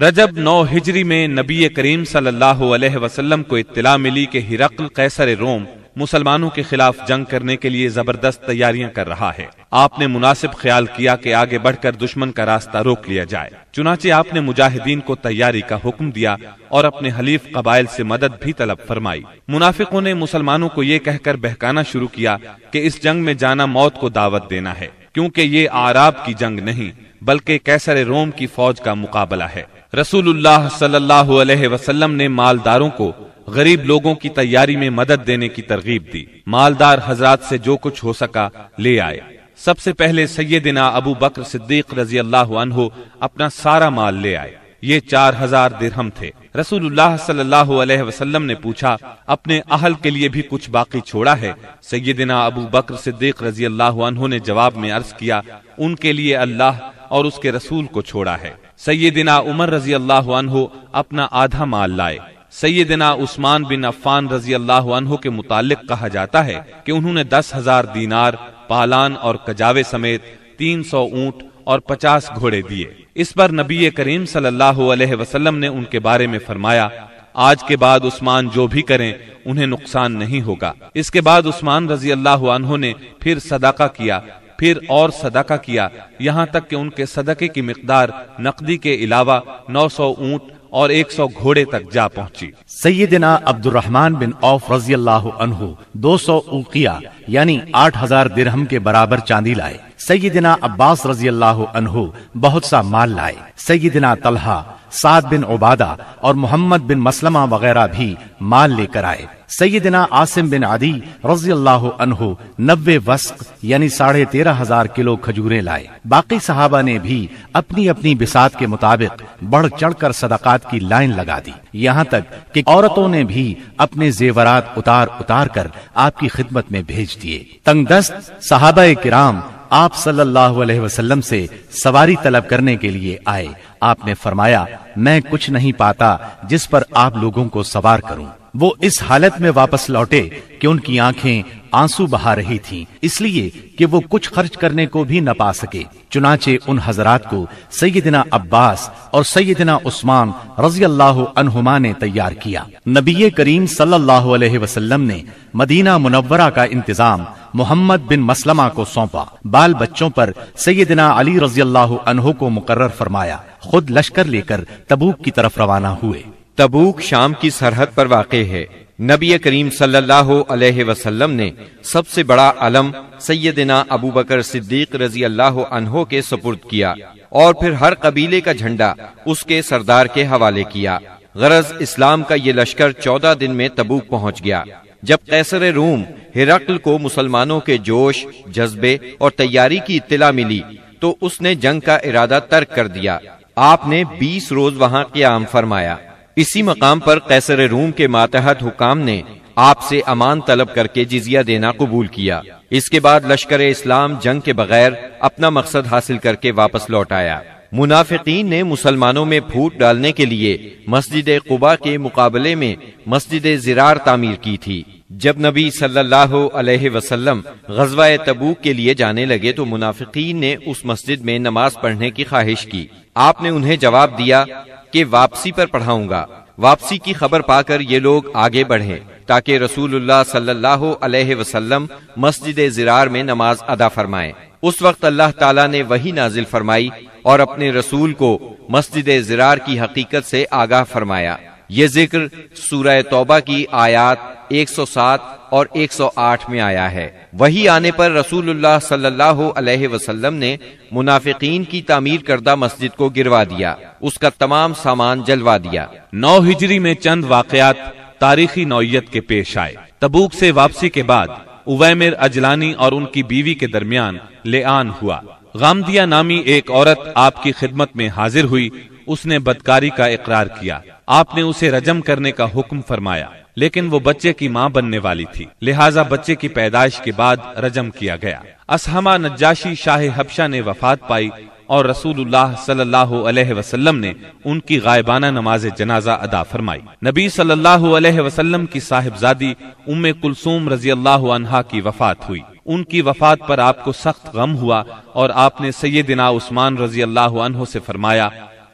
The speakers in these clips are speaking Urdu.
رجب نو ہجری میں نبی کریم صلی اللہ علیہ وسلم کو اطلاع ملی کہ ہرقل قیصر روم مسلمانوں کے خلاف جنگ کرنے کے لیے زبردست تیاریاں کر رہا ہے۔ آپ نے مناسب خیال کیا کہ آگے بڑھ کر دشمن کا راستہ روک لیا جائے۔ چنانچہ آپ نے مجاہدین کو تیاری کا حکم دیا اور اپنے حلیف قبائل سے مدد بھی طلب فرمائی۔ منافقوں نے مسلمانوں کو یہ کہہ کر بہکانا شروع کیا کہ اس جنگ میں جانا موت کو دعوت دینا ہے، کیونکہ یہ آراب کی جنگ نہیں، بلکہ کیسر روم کی فوج کا مقابلہ ہے۔ رسول اللہ صلی اللہ علیہ وسلم نے مالداروں کو غریب لوگوں کی تیاری میں مدد دینے کی ترغیب دی۔ مالدار حضرات سے جو کچھ ہو سکا لے آئے۔ سب سے پہلے سیدنا ابو بکر صدیق رضی اللہ عنہ اپنا سارا مال لے آئے۔ یہ چار ہزار درہم تھے۔ رسول اللہ صلی اللہ علیہ وسلم نے پوچھا، اپنے اہل کے لیے بھی کچھ باقی چھوڑا ہے؟ سیدنا ابو بکر صدیق رضی اللہ عنہ نے جواب میں عرض کیا، ان کے لیے اللہ اور اس کے رسول کو چھوڑا ہے۔ سیدنا عمر رضی اللہ عنہ اپنا آدھا مال لائے۔ سیدنا عثمان بن عفان رضی اللہ عنہ کے متعلق کہا جاتا ہے کہ انہوں نے دس ہزار دینار، پالان اور کجاوے سمیت تین سو اونٹ اور پچاس گھوڑے دیے۔ اس پر نبی کریم صلی اللہ علیہ وسلم نے ان کے بارے میں فرمایا، آج کے بعد عثمان جو بھی کریں، انہیں نقصان نہیں ہوگا۔ اس کے بعد عثمان رضی اللہ عنہ نے پھر صدقہ کیا۔ پھر اور صدقہ کیا۔ یہاں تک کہ ان کے صدقے کی مقدار نقدی کے علاوہ نو سو اونٹ اور ایک سو گھوڑے تک جا پہنچی۔ سیدنا عبد الرحمن بن اوف رضی اللہ عنہ دو سو اوقیہ یعنی آٹھ ہزار درہم کے برابر چاندی لائے۔ سیدنا عباس رضی اللہ عنہ بہت سا مال لائے۔ سیدنا طلحہ سعد بن عبادہ اور محمد بن مسلمہ وغیرہ بھی مال لے کر آئے۔ سیدنا عاصم بن عدی رضی اللہ عنہ نوے وسق یعنی ساڑھے تیرہ ہزار کلو کھجورے لائے۔ باقی صحابہ نے بھی اپنی اپنی بسات کے مطابق بڑھ چڑھ کر صدقات کی لائن لگا دی۔ یہاں تک کہ عورتوں نے بھی اپنے زیورات اتار اتار کر آپ کی خدمت میں بھیج دیے۔ تنگ دست صحابہ کرام آپ صلی اللہ علیہ وسلم سے سواری طلب کرنے کے لیے آئے۔ آپ نے فرمایا، میں کچھ نہیں پاتا جس پر آپ لوگوں کو سوار کروں۔ وہ اس حالت میں واپس لوٹے کہ ان کی آنکھیں آنسو بہا رہی تھیں، اس لیے کہ وہ کچھ خرچ کرنے کو بھی نہ پا سکے۔ چنانچہ ان حضرات کو سیدنا عباس اور سیدنا عثمان رضی اللہ عنہما نے تیار کیا۔ نبی کریم صلی اللہ علیہ وسلم نے مدینہ منورہ کا انتظام محمد بن مسلمہ کو سونپا۔ بال بچوں پر سیدنا علی رضی اللہ عنہ کو مقرر فرمایا۔ خود لشکر لے کر تبوک کی طرف روانہ ہوئے۔ تبوک شام کی سرحد پر واقع ہے۔ نبی کریم صلی اللہ علیہ وسلم نے سب سے بڑا علم سیدنا ابو بکر صدیق رضی اللہ عنہ کے سپرد کیا اور پھر ہر قبیلے کا جھنڈا اس کے سردار کے حوالے کیا۔ غرض اسلام کا یہ لشکر چودہ دن میں تبوک پہنچ گیا۔ جب قیصر روم ہرقل کو مسلمانوں کے جوش، جذبے اور تیاری کی اطلاع ملی تو اس نے جنگ کا ارادہ ترک کر دیا۔ آپ نے بیس روز وہاں قیام فرمایا۔ اسی مقام پر قیصر روم کے ماتحت حکام نے آپ سے امان طلب کر کے جزیہ دینا قبول کیا۔ اس کے بعد لشکر اسلام جنگ کے بغیر اپنا مقصد حاصل کر کے واپس لوٹ آیا۔ منافقین نے مسلمانوں میں پھوٹ ڈالنے کے لیے مسجد قبا کے مقابلے میں مسجد زرار تعمیر کی تھی۔ جب نبی صلی اللہ علیہ وسلم غزوہ تبوک کے لیے جانے لگے تو منافقین نے اس مسجد میں نماز پڑھنے کی خواہش کی۔ آپ نے انہیں جواب دیا کہ واپسی پر پڑھاؤں گا۔ واپسی کی خبر پا کر یہ لوگ آگے بڑھے تاکہ رسول اللہ صلی اللہ علیہ وسلم مسجد زرار میں نماز ادا فرمائے اس وقت اللہ تعالیٰ نے وہی نازل فرمائی اور اپنے رسول کو مسجد زرار کی حقیقت سے آگاہ فرمایا۔ یہ ذکر سورہ توبہ کی آیات 107 اور 108 میں آیا ہے۔ وہی آنے پر رسول اللہ صلی اللہ علیہ وسلم نے منافقین کی تعمیر کردہ مسجد کو گروا دیا۔ اس کا تمام سامان جلوا دیا۔ نو ہجری میں چند واقعات تاریخی نوعیت کے پیش آئے۔ تبوک سے واپسی کے بعد اویمر اجلانی اور ان کی بیوی کے درمیان لے آن ہوا۔ غامدیا نامی ایک عورت آپ کی خدمت میں حاضر ہوئی۔ اس نے بدکاری کا اقرار کیا۔ آپ نے اسے رجم کرنے کا حکم فرمایا، لیکن وہ بچے کی ماں بننے والی تھی۔ لہٰذا بچے کی پیدائش کے بعد رجم کیا گیا۔ اسحما نجاشی شاہ حبشہ نے وفات پائی اور رسول اللہ صلی اللہ علیہ وسلم نے ان کی غائبانہ نماز جنازہ ادا فرمائی۔ نبی صلی اللہ علیہ وسلم کی صاحبزادی ام کلثوم رضی اللہ عنہا کی وفات ہوئی۔ ان کی وفات پر آپ کو سخت غم ہوا اور آپ نے سیدنا عثمان رضی اللہ عنہ سے فرمایا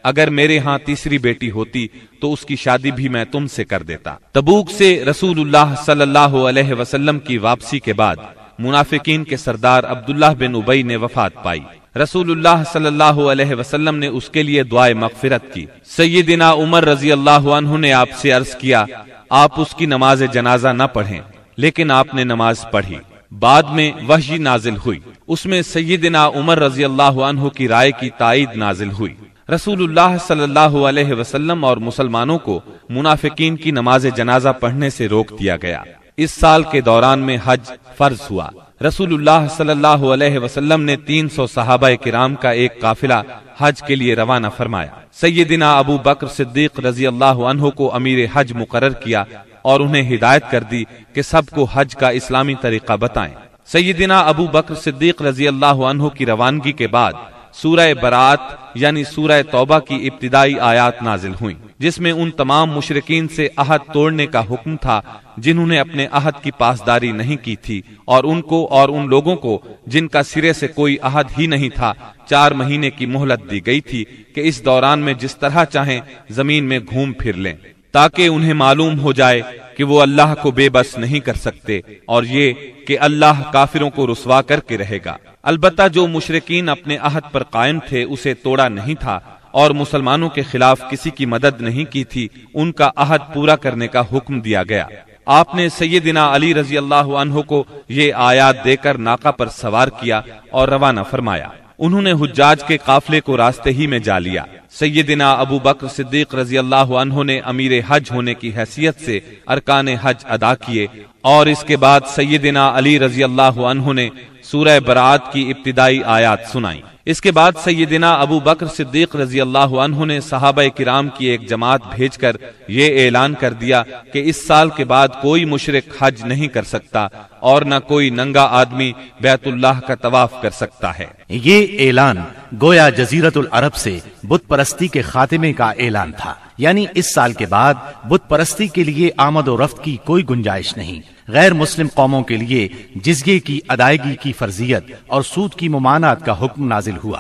اگر میرے ہاں تیسری بیٹی ہوتی تو اس کی شادی بھی میں تم سے کر دیتا۔ تبوک سے رسول اللہ صلی اللہ علیہ وسلم کی واپسی کے بعد منافقین کے سردار عبداللہ بن ابئی نے وفات پائی۔ رسول اللہ صلی اللہ علیہ وسلم نے اس کے لیے دعائے مغفرت کی۔ سیدنا عمر رضی اللہ عنہ نے آپ سے عرض کیا، آپ اس کی نماز جنازہ نہ پڑھیں، لیکن آپ نے نماز پڑھی۔ بعد میں وحی نازل ہوئی۔ اس میں سیدنا عمر رضی اللہ عنہ کی رائے کی تائید نازل ہوئی۔ رسول اللہ صلی اللہ علیہ وسلم اور مسلمانوں کو منافقین کی نماز جنازہ پڑھنے سے روک دیا گیا۔ اس سال کے دوران میں حج فرض ہوا۔ رسول اللہ صلی اللہ علیہ وسلم نے تین سو صحابہ کرام کا ایک قافلہ حج کے لیے روانہ فرمایا۔ سیدنا ابو بکر صدیق رضی اللہ عنہ کو امیر حج مقرر کیا اور انہیں ہدایت کر دی کہ سب کو حج کا اسلامی طریقہ بتائیں۔ سیدنا ابو بکر صدیق رضی اللہ عنہ کی روانگی کے بعد سورہ برات یعنی سورہ توبہ کی ابتدائی آیات نازل ہوئیں، جس میں ان تمام مشرقین سے عہد توڑنے کا حکم تھا، جنہوں نے اپنے عہد کی پاسداری نہیں کی تھی، اور ان کو اور ان لوگوں کو جن کا سرے سے کوئی عہد ہی نہیں تھا، چار مہینے کی مہلت دی گئی تھی کہ اس دوران میں جس طرح چاہیں زمین میں گھوم پھر لیں۔ تاکہ انہیں معلوم ہو جائے کہ وہ اللہ کو بے بس نہیں کر سکتے اور یہ کہ اللہ کافروں کو رسوا کر کے رہے گا۔ البتہ جو مشرقین اپنے عہد پر قائم تھے، اسے توڑا نہیں تھا اور مسلمانوں کے خلاف کسی کی مدد نہیں کی تھی، ان کا عہد پورا کرنے کا حکم دیا گیا۔ آپ نے سیدنا علی رضی اللہ عنہ کو یہ آیات دے کر ناکا پر سوار کیا اور روانہ فرمایا۔ انہوں نے حجاج کے قافلے کو راستے ہی میں جا لیا۔ سیدنا ابو بکر صدیق رضی اللہ عنہ نے امیر حج ہونے کی حیثیت سے ارکان حج ادا کیے اور اس کے بعد سیدنا علی رضی اللہ عنہ نے سورہ برات کی ابتدائی آیات سنائی۔ اس کے بعد سیدنا ابو بکر صدیق رضی اللہ عنہ نے صحابہ کرام کی ایک جماعت بھیج کر یہ اعلان کر دیا کہ اس سال کے بعد کوئی مشرق حج نہیں کر سکتا اور نہ کوئی ننگا آدمی بیت اللہ کا طواف کر سکتا ہے۔ یہ اعلان گویا جزیرت العرب سے بت پرستی کے خاتمے کا اعلان تھا۔ یعنی اس سال کے بعد بت پرستی کے لیے آمد و رفت کی کوئی گنجائش نہیں۔ غیر مسلم قوموں کے لیے جزگے کی ادائیگی کی فرضیت اور سود کی ممانعت کا حکم نازل ہوا۔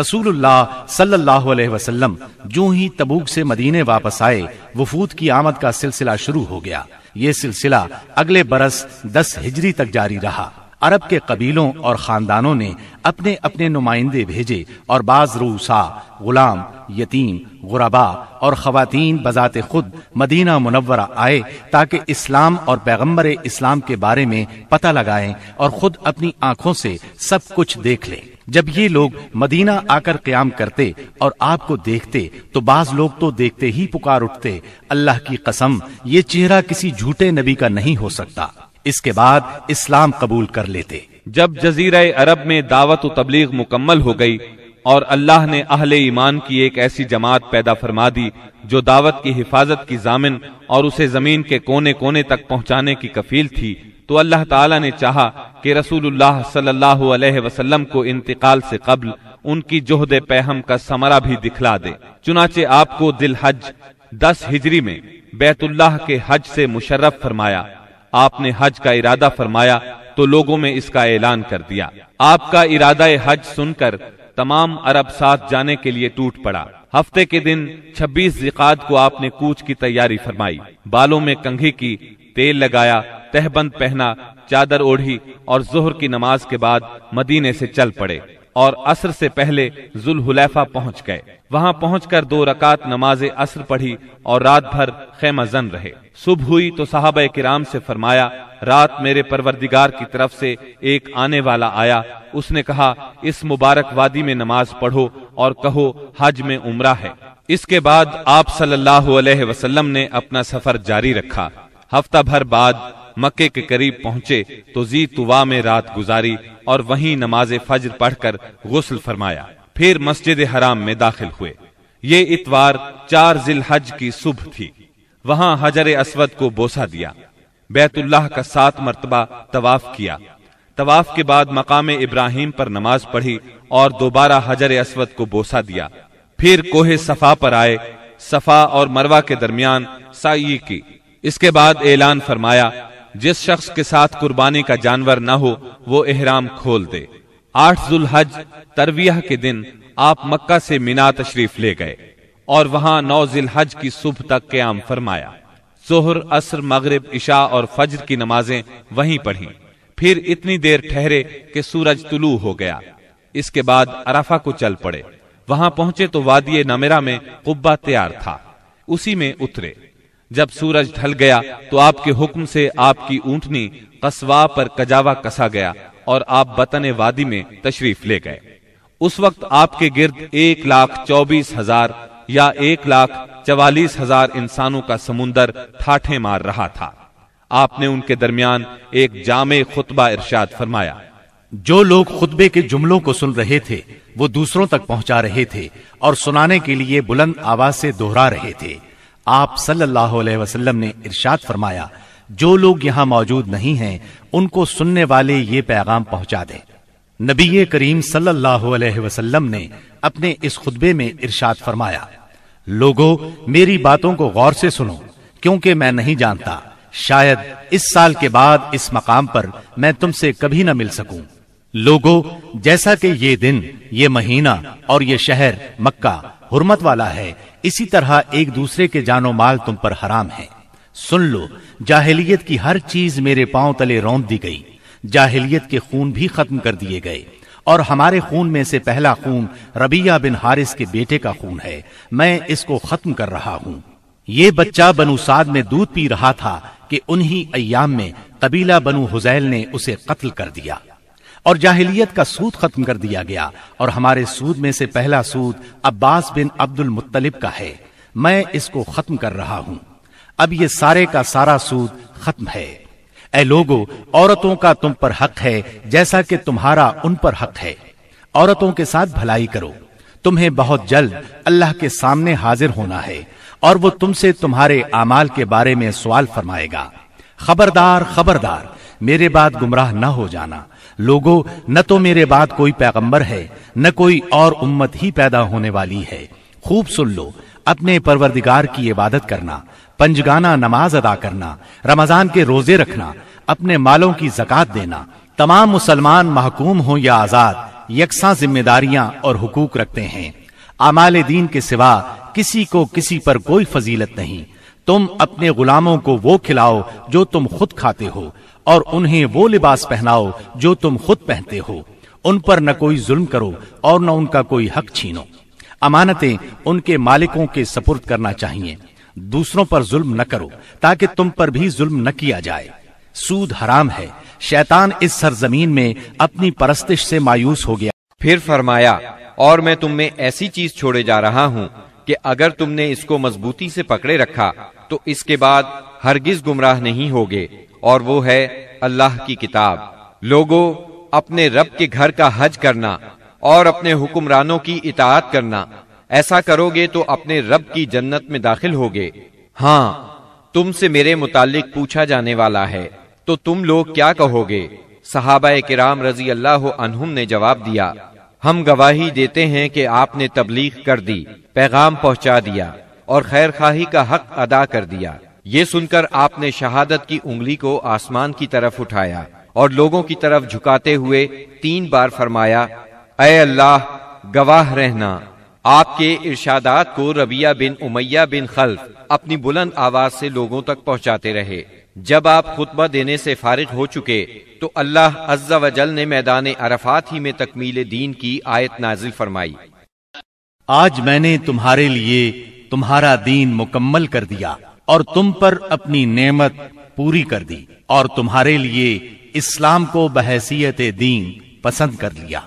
رسول اللہ صلی اللہ علیہ وسلم جو ہی تبوک سے مدینے واپس آئے، وفود کی آمد کا سلسلہ شروع ہو گیا۔ یہ سلسلہ اگلے برس دس ہجری تک جاری رہا۔ عرب کے قبیلوں اور خاندانوں نے اپنے اپنے نمائندے بھیجے اور بعض روسا، غلام، یتیم، غربا اور خواتین بذات خود مدینہ منورہ آئے تاکہ اسلام اور پیغمبر اسلام کے بارے میں پتہ لگائیں اور خود اپنی آنکھوں سے سب کچھ دیکھ لیں۔ جب یہ لوگ مدینہ آ کر قیام کرتے اور آپ کو دیکھتے، تو بعض لوگ تو دیکھتے ہی پکار اٹھتے، اللہ کی قسم، یہ چہرہ کسی جھوٹے نبی کا نہیں ہو سکتا۔ اس کے بعد اسلام قبول کر لیتے۔ جب جزیرہ عرب میں دعوت و تبلیغ مکمل ہو گئی اور اللہ نے اہل ایمان کی ایک ایسی جماعت پیدا فرما دی جو دعوت کی حفاظت کی ضامن اور اسے زمین کے کونے کونے تک پہنچانے کی کفیل تھی، تو اللہ تعالی نے چاہا کہ رسول اللہ صلی اللہ علیہ وسلم کو انتقال سے قبل ان کی جوہد پیہم کا سمرہ بھی دکھلا دے۔ چنانچہ آپ کو دل حج دس ہجری میں بیت اللہ کے حج سے مشرف فرمایا۔ آپ نے حج کا ارادہ فرمایا تو لوگوں میں اس کا اعلان کر دیا۔ آپ کا ارادہ حج سن کر تمام عرب ساتھ جانے کے لیے ٹوٹ پڑا۔ ہفتے کے دن چھبیس زقاد کو آپ نے کوچ کی تیاری فرمائی۔ بالوں میں کنگھی کی تیل لگایا، تہبند پہنا، چادر اوڑھی اور ظہر کی نماز کے بعد مدینے سے چل پڑے۔ اور عصر سے پہلے ذوالحلیفہ پہنچ گئے۔ وہاں پہنچ کر دو رکعت نماز عصر پڑھی اور رات بھر خیمہ زن رہے۔ صبح ہوئی تو صحابہ کرام سے فرمایا، رات میرے پروردگار کی طرف سے ایک آنے والا آیا۔ اس نے کہا، اس مبارک وادی میں نماز پڑھو اور کہو، حج میں عمرہ ہے۔ اس کے بعد آپ صلی اللہ علیہ وسلم نے اپنا سفر جاری رکھا۔ ہفتہ بھر بعد مکے کے قریب پہنچے تو زی توا میں رات گزاری اور وہیں نماز فجر پڑھ کر غسل فرمایا۔ پھر مسجد حرام میں داخل ہوئے۔ یہ اتوار چار ذی الحج کی صبح تھی۔ وہاں حجر اسود کو بوسا دیا۔ بیت اللہ کا سات مرتبہ طواف کیا۔ طواف کے بعد مقام ابراہیم پر نماز پڑھی اور دوبارہ حجر اسود کو بوسا دیا۔ پھر کوہ صفا پر آئے۔ صفا اور مروا کے درمیان سائی کی۔ اس کے بعد اعلان فرمایا جس شخص کے ساتھ قربانی کا جانور نہ ہو، وہ احرام کھول دے۔ آٹھ ذوالحج ترویہ کے دن آپ مکہ سے مینا تشریف لے گئے اور وہاں نو ذی الحج کی صبح تک قیام فرمایا۔ ظہر، عصر، مغرب، عشاء اور فجر کی نمازیں وہیں پڑھی پھر اتنی دیر ٹھہرے کہ سورج طلوع ہو گیا۔ اس کے بعد ارافا کو چل پڑے۔ وہاں پہنچے تو وادی نمیرا میں قبا تیار تھا۔ اسی میں اترے۔ جب سورج ڈھل گیا تو آپ کے حکم سے آپ کی اونٹنی قصوا پر کجاوا کسا گیا اور آپ بطن وادی میں تشریف لے گئے۔ اس وقت آپ کے گرد ایک لاکھ چوبیس ہزار یا ایک لاکھ چوالیس ہزار انسانوں کا سمندر ٹھاٹھے مار رہا تھا۔ آپ نے ان کے درمیان ایک جامع خطبہ ارشاد فرمایا۔ جو لوگ خطبے کے جملوں کو سن رہے تھے، وہ دوسروں تک پہنچا رہے تھے اور سنانے کے لیے بلند آواز سے دوہرا رہے تھے۔ آپ صلی اللہ علیہ وسلم نے ارشاد فرمایا، جو لوگ یہاں موجود نہیں ہیں، ان کو سننے والے یہ پیغام پہنچا دیں۔ نبی کریم صلی اللہ علیہ وسلم نے اپنے اس خطبے میں ارشاد فرمایا لوگوں میری باتوں کو غور سے سنو، کیونکہ میں نہیں جانتا، شاید اس سال کے بعد اس مقام پر میں تم سے کبھی نہ مل سکوں۔ لوگوں جیسا کہ یہ دن، یہ مہینہ اور یہ شہر مکہ حرمت والا ہے، اسی طرح ایک دوسرے کے جان و مال تم پر حرام ہے۔ سن لو، جاہلیت کی ہر چیز میرے پاؤں تلے روند دی گئی۔ جاہلیت کے خون بھی ختم کر دیے گئے۔ اور ہمارے خون میں سے پہلا خون ربیہ بن حارث کے بیٹے کا خون ہے۔ میں اس کو ختم کر رہا ہوں۔ یہ بچہ بنو سعد میں دودھ پی رہا تھا کہ انہی ایام میں قبیلہ بنو حزیل نے اسے قتل کر دیا۔ اور جاہلیت کا سود ختم کر دیا گیا اور ہمارے سود میں سے پہلا سود عباس بن عبد المطلب کا ہے۔ میں اس کو ختم کر رہا ہوں۔ اب یہ سارے کا سارا سود ختم ہے۔ اے لوگو، عورتوں کا تم پر حق ہے جیسا کہ تمہارا ان پر حق ہے۔ عورتوں کے ساتھ بھلائی کرو۔ تمہیں بہت جلد اللہ کے سامنے حاضر ہونا ہے اور وہ تم سے تمہارے اعمال کے بارے میں سوال فرمائے گا۔ خبردار خبردار، میرے بعد گمراہ نہ ہو جانا۔ لوگوں نہ تو میرے بعد کوئی پیغمبر ہے، نہ کوئی اور امت ہی پیدا ہونے والی ہے۔ خوب سن لو، اپنے پروردگار کی عبادت کرنا پنجگانا نماز ادا کرنا، رمضان کے روزے رکھنا، اپنے مالوں کی زکات دینا۔ تمام مسلمان محکوم ہوں یا آزاد، یکساں ذمہ داریاں اور حقوق رکھتے ہیں۔ امال دین کے سوا کسی کو کسی پر کوئی فضیلت نہیں۔ تم اپنے غلاموں کو وہ کھلاؤ جو تم خود کھاتے ہو۔ اور انہیں وہ لباس پہناؤ جو تم خود پہنتے ہو۔ ان پر نہ کوئی ظلم کرو اور نہ ان کا کوئی حق چھینو۔ امانتیں ان کے مالکوں کے سپرد کرنا چاہیے۔ دوسروں پر ظلم نہ کرو تاکہ تم پر بھی ظلم نہ کیا جائے۔ سود حرام ہے۔ شیطان اس سرزمین میں اپنی پرستش سے مایوس ہو گیا۔ پھر فرمایا، اور میں تم میں ایسی چیز چھوڑے جا رہا ہوں کہ اگر تم نے اس کو مضبوطی سے پکڑے رکھا تو اس کے بعد ہرگز گمراہ نہیں ہوگے۔ اور وہ ہے اللہ کی کتاب۔ لوگوں اپنے رب کے گھر کا حج کرنا اور اپنے حکمرانوں کی اطاعت کرنا۔ ایسا کرو گے تو اپنے رب کی جنت میں داخل ہوگے۔ ہاں تم سے میرے متعلق پوچھا جانے والا ہے۔ تو تم لوگ کیا کہو گے؟ صحابہ کرام رضی اللہ عنہم نے جواب دیا، ہم گواہی دیتے ہیں کہ آپ نے تبلیغ کر دی، پیغام پہنچا دیا اور خیر خواہی کا حق ادا کر دیا۔ یہ سن کر آپ نے شہادت کی انگلی کو آسمان کی طرف اٹھایا اور لوگوں کی طرف جھکاتے ہوئے تین بار فرمایا، اے اللہ، گواہ رہنا۔ آپ کے ارشادات کو ربیہ بن امیہ بن خلف اپنی بلند آواز سے لوگوں تک پہنچاتے رہے۔ جب آپ خطبہ دینے سے فارغ ہو چکے، تو اللہ عز و جل نے میدان عرفات ہی میں تکمیل دین کی آیت نازل فرمائی۔ آج میں نے تمہارے لیے تمہارا دین مکمل کر دیا۔ اور تم پر اپنی نعمت پوری کر دی اور تمہارے لیے اسلام کو بحیثیت دین پسند کر لیا۔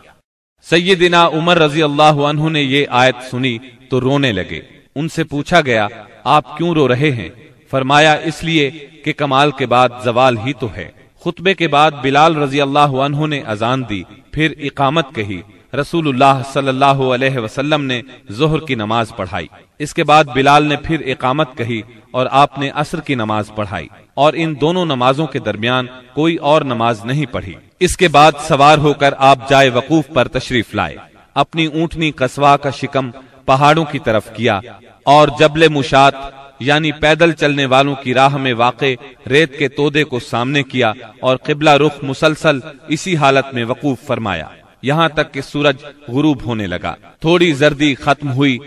سیدنا عمر رضی اللہ عنہ نے یہ آیت سنی تو رونے لگے۔ ان سے پوچھا گیا، آپ کیوں رو رہے ہیں؟ فرمایا، اس لیے کہ کمال کے بعد زوال ہی تو ہے۔ خطبے کے بعد بلال رضی اللہ عنہ نے اذان دی، پھر اقامت کہی۔ رسول اللہ صلی اللہ علیہ وسلم نے ظہر کی نماز پڑھائی۔ اس کے بعد بلال نے پھر اقامت کہی اور آپ نے عصر کی نماز پڑھائی۔ اور ان دونوں نمازوں کے درمیان کوئی اور نماز نہیں پڑھی۔ اس کے بعد سوار ہو کر آپ جائے وقوف پر تشریف لائے۔ اپنی اونٹنی قصوا کا شکم پہاڑوں کی طرف کیا اور جبل مشات یعنی پیدل چلنے والوں کی راہ میں واقع ریت کے تودے کو سامنے کیا اور قبلہ رخ مسلسل اسی حالت میں وقوف فرمایا۔ یہاں تک کہ سورج غروب ہونے لگا۔ تھوڑی زردی ختم ہوئی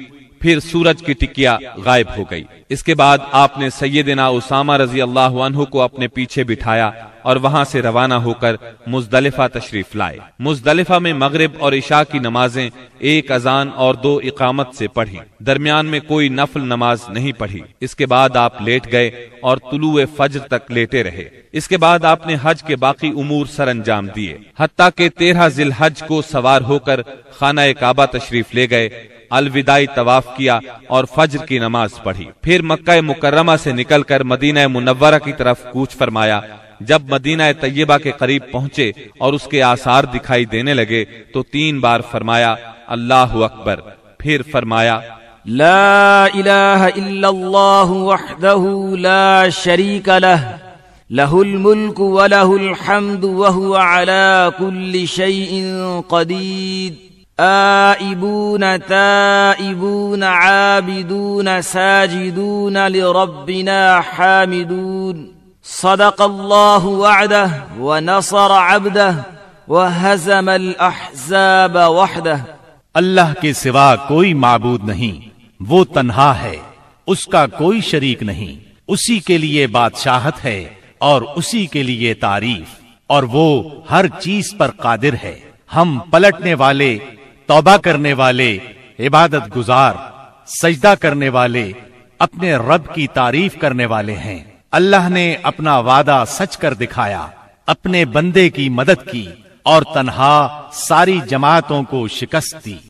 پھر سورج کی ٹکیا غائب ہو گئی۔ اس کے بعد آپ نے سیدنا اسامہ رضی اللہ عنہ کو اپنے پیچھے بٹھایا اور وہاں سے روانہ ہو کر مزدلفہ تشریف لائے۔ مزدلفہ میں مغرب اور عشاء کی نمازیں ایک اذان اور دو اقامت سے پڑھی درمیان میں کوئی نفل نماز نہیں پڑھی۔ اس کے بعد آپ لیٹ گئے اور طلوع فجر تک لیٹے رہے۔ اس کے بعد آپ نے حج کے باقی امور سر انجام دیے۔ حتیٰ کہ تیرہ ذیل حج کو سوار ہو کر خانہ کعبہ تشریف لے گئے۔ الوداعی طواف کیا اور فجر کی نماز پڑھی۔ پھر مکہ مکرمہ سے نکل کر مدینہ منورہ کی طرف کوچ فرمایا۔ جب مدینہ طیبہ کے قریب پہنچے اور اس کے آثار دکھائی دینے لگے تو تین بار فرمایا، اللہ اکبر پھر فرمایا، لا الہ الا اللہ وحدہ لا شریک لہ۔ لہ الملک ولہ الحمد وہو علا کل شیء قدید آئبون تائبون، عابدون، ساجدون لربنا حامدون. صدق الله وعده ونصر عبده وهزم الأحزاب وحده. اللہ کے سوا کوئی معبود نہیں، وہ تنہا ہے، اس کا کوئی شریک نہیں، اسی کے لیے بادشاہت ہے اور اسی کے لیے تعریف، اور وہ ہر چیز پر قادر ہے۔ ہم پلٹنے والے توبہ کرنے والے، عبادت گزار، سجدہ کرنے والے، اپنے رب کی تعریف کرنے والے ہیں۔ اللہ نے اپنا وعدہ سچ کر دکھایا، اپنے بندے کی مدد کی اور تنہا ساری جماعتوں کو شکست دی۔